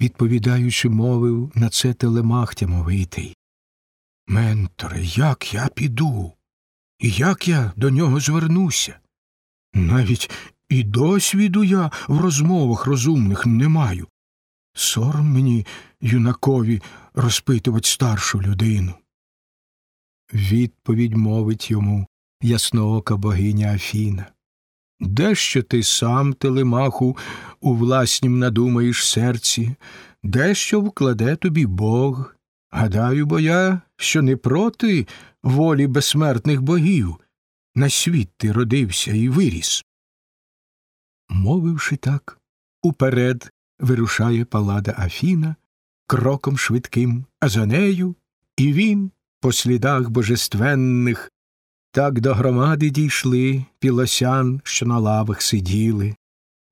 відповідаючи, мовив на це телемах тямовитий. Менторе, як я піду? І як я до нього звернуся? Навіть і досвіду я в розмовах розумних не маю. Сором мені, юнакові, розпитувати старшу людину. Відповідь мовить йому ясноока богиня Афіна. Дещо ти сам, телемаху, у власнім надумаєш серці, дещо вкладе тобі Бог. Гадаю, бо я, що не проти волі безсмертних богів, на світ ти родився і виріс. Мовивши так, уперед вирушає палада Афіна кроком швидким, а за нею і він по слідах божественних так до громади дійшли пілосян, що на лавах сиділи.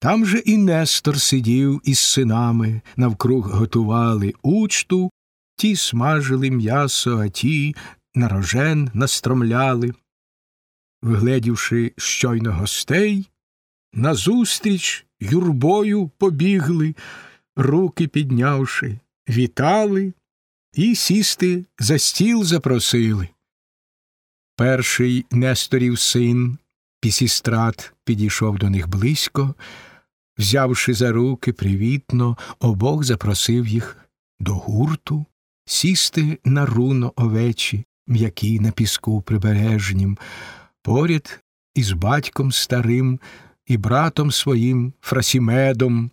Там же і Нестор сидів із синами, навкруг готували учту, ті смажили м'ясо, а ті на рожен настромляли. Вгледівши щойно гостей, назустріч юрбою побігли, руки піднявши, вітали і сісти за стіл запросили. Перший Несторів син, Пісістрат, підійшов до них близько, взявши за руки привітно, обох запросив їх до гурту, сісти на руно овечі, м'які на піску прибережнім, поряд із батьком старим і братом своїм Фрасімедом,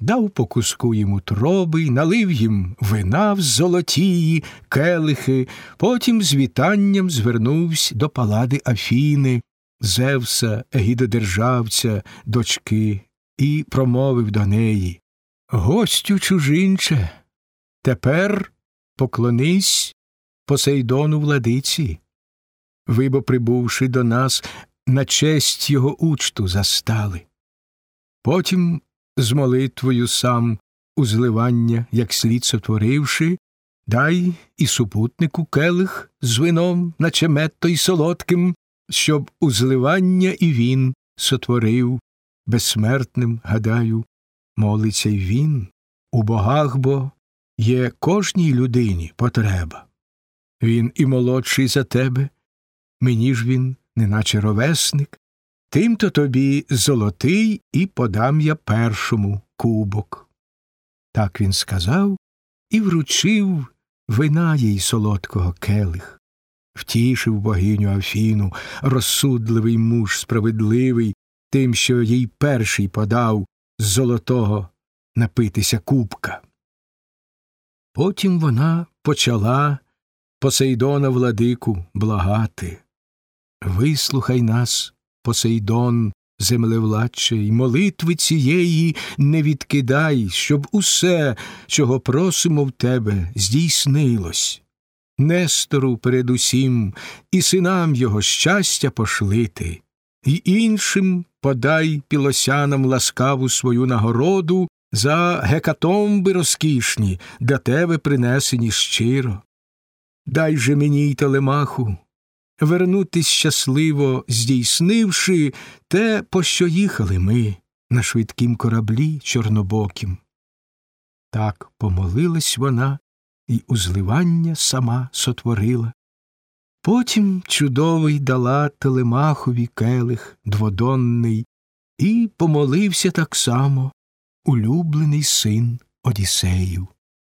дав по куску їм утроби, налив їм вина в золотії, келихи, потім з вітанням звернувся до палади Афіни, Зевса, гідодержавця, дочки, і промовив до неї Гостю чужинче, тепер поклонись Посейдону владиці. Ви бо, прибувши до нас, на честь його учту застали. Потім з молитвою сам узливання, як слід сотворивши, дай і супутнику келих з вином, наче метто й солодким, щоб узливання і він сотворив, безсмертним, гадаю, молиться й він, у богах бо є кожній людині потреба. Він і молодший за тебе, мені ж він, неначе ровесник, Тим-то тобі золотий і подам я першому кубок. Так він сказав і вручив вина їй солодкого келих, втішив богиню Афіну, розсудливий муж справедливий, тим, що їй перший подав з золотого напитися кубка. Потім вона почала Посейдона владику благати. Вислухай нас, Посейдон, землевладче, й молитви цієї не відкидай, щоб усе, чого просимо в тебе, здійснилось. Нестору передусім і синам його щастя пошлити, й іншим подай пілосянам ласкаву свою нагороду за гекатомби розкішні, для тебе принесені щиро. Дай же мені й телемаху, вернутись щасливо, здійснивши те, по що їхали ми на швидкім кораблі чорнобокім. Так помолилась вона і узливання сама сотворила. Потім чудовий дала телемахові келих дводонний, і помолився так само улюблений син Одіссеїв.